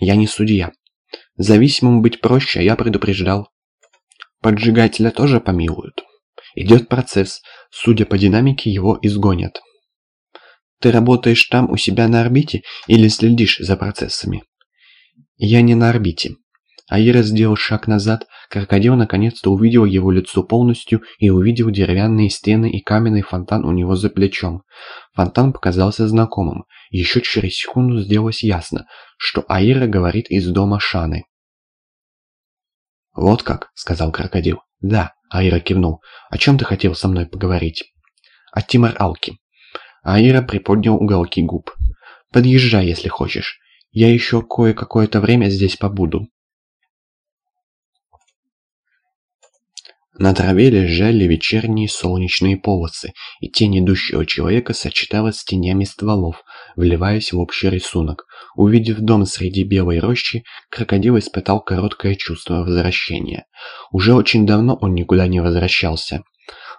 Я не судья. Зависимым быть проще, а я предупреждал. Поджигателя тоже помилуют. Идет процесс. Судя по динамике, его изгонят. Ты работаешь там у себя на орбите или следишь за процессами? Я не на орбите. Аира сделал шаг назад, крокодил наконец-то увидел его лицо полностью и увидел деревянные стены и каменный фонтан у него за плечом. Фонтан показался знакомым. Еще через секунду сделалось ясно, что Аира говорит из дома Шаны. «Вот как», — сказал крокодил. «Да», — Аира кивнул. «О чем ты хотел со мной поговорить?» «О Тимар Алки». Аира приподнял уголки губ. «Подъезжай, если хочешь. Я еще кое-какое-то время здесь побуду». На траве лежали вечерние солнечные полосы, и тень идущего человека сочеталась с тенями стволов, вливаясь в общий рисунок. Увидев дом среди белой рощи, крокодил испытал короткое чувство возвращения. Уже очень давно он никуда не возвращался.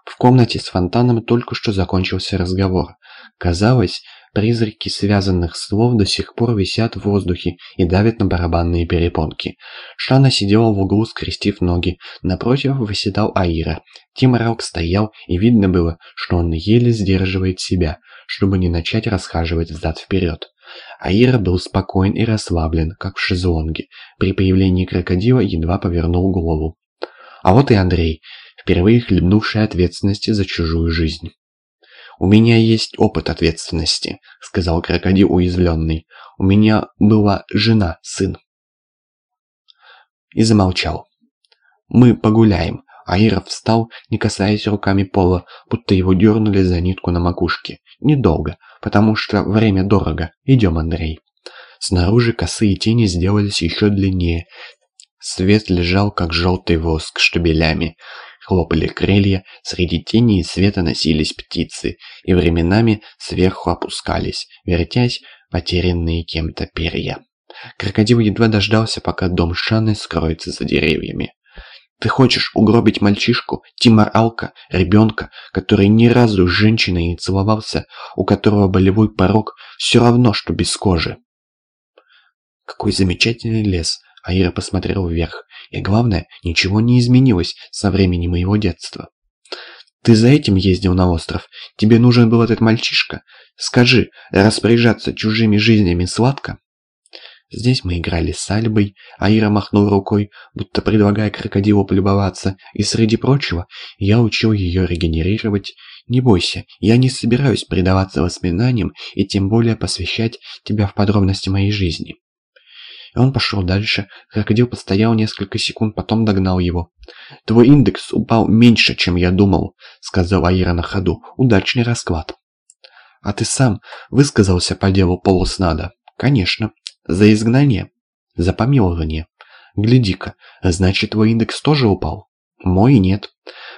В комнате с фонтаном только что закончился разговор. Казалось, Призраки связанных слов до сих пор висят в воздухе и давят на барабанные перепонки. Шана сидела в углу, скрестив ноги. Напротив выседал Аира. Тим стоял, и видно было, что он еле сдерживает себя, чтобы не начать расхаживать взад-вперед. Аира был спокоен и расслаблен, как в шезлонге. При появлении крокодила едва повернул голову. А вот и Андрей, впервые хлебнувший ответственности за чужую жизнь. «У меня есть опыт ответственности», — сказал крокодил уязвленный. «У меня была жена, сын». И замолчал. «Мы погуляем». Аира встал, не касаясь руками пола, будто его дернули за нитку на макушке. «Недолго, потому что время дорого. Идем, Андрей». Снаружи косые тени сделались еще длиннее. Свет лежал, как желтый воск, штабелями. Хлопали крылья, среди тени и света носились птицы, и временами сверху опускались, вертясь потерянные кем-то перья. Крокодил едва дождался, пока дом Шаны скроется за деревьями. «Ты хочешь угробить мальчишку, Тимар Алка, ребенка, который ни разу с женщиной не целовался, у которого болевой порог все равно, что без кожи?» «Какой замечательный лес!» Аира посмотрел вверх. И главное, ничего не изменилось со времени моего детства. Ты за этим ездил на остров? Тебе нужен был этот мальчишка? Скажи, распоряжаться чужими жизнями сладко? Здесь мы играли с Альбой, Аира махнул рукой, будто предлагая крокодилу полюбоваться, и среди прочего я учил ее регенерировать. Не бойся, я не собираюсь предаваться воспоминаниям и тем более посвящать тебя в подробности моей жизни. Он пошел дальше. Крокодил постоял несколько секунд, потом догнал его. «Твой индекс упал меньше, чем я думал», — сказал Аира на ходу. «Удачный расклад». «А ты сам высказался по делу полуснада?» «Конечно. За изгнание?» «За помилование». «Гляди-ка, значит, твой индекс тоже упал?» «Мой нет.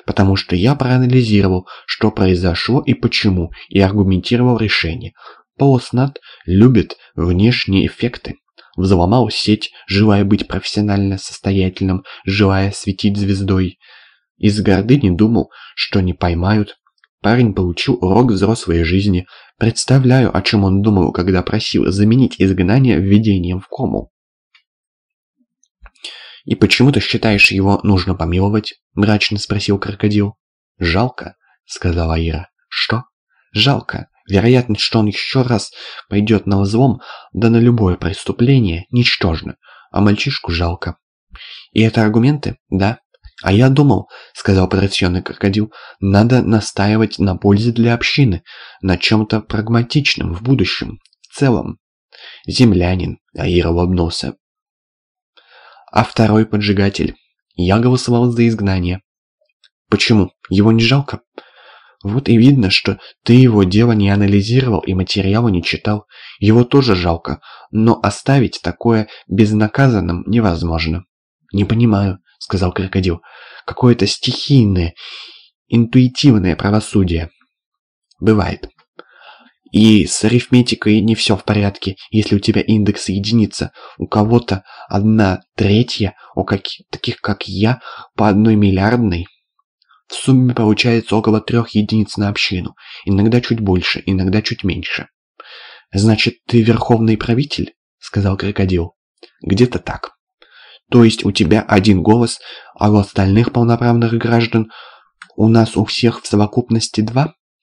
Потому что я проанализировал, что произошло и почему, и аргументировал решение. Полуснад любит внешние эффекты взломал сеть, желая быть профессионально состоятельным, желая светить звездой. Из гордыни думал, что не поймают. Парень получил урок взрослой жизни. Представляю, о чем он думал, когда просил заменить изгнание введением в кому. «И почему ты считаешь его нужно помиловать?» – мрачно спросил крокодил. «Жалко», – сказала Ира. «Что?» «Жалко. Вероятность, что он еще раз пойдет на взлом, да на любое преступление, ничтожна, а мальчишку жалко. И это аргументы? Да. А я думал, сказал потрясенный крокодил, надо настаивать на пользе для общины, на чем-то прагматичном в будущем, в целом. Землянин, Аир улыбнулся. А второй поджигатель. Я голосовал за изгнание. Почему? Его не жалко? Вот и видно, что ты его дело не анализировал и материала не читал. Его тоже жалко, но оставить такое безнаказанным невозможно. «Не понимаю», — сказал крокодил. «Какое-то стихийное, интуитивное правосудие». «Бывает». И с арифметикой не все в порядке, если у тебя индекс единица, у кого-то одна третья, у каких, таких как я, по одной миллиардной. В сумме получается около трех единиц на общину, иногда чуть больше, иногда чуть меньше. «Значит, ты верховный правитель?» — сказал крокодил. Где-то так. То есть у тебя один голос, а у остальных полноправных граждан у нас у всех в совокупности два?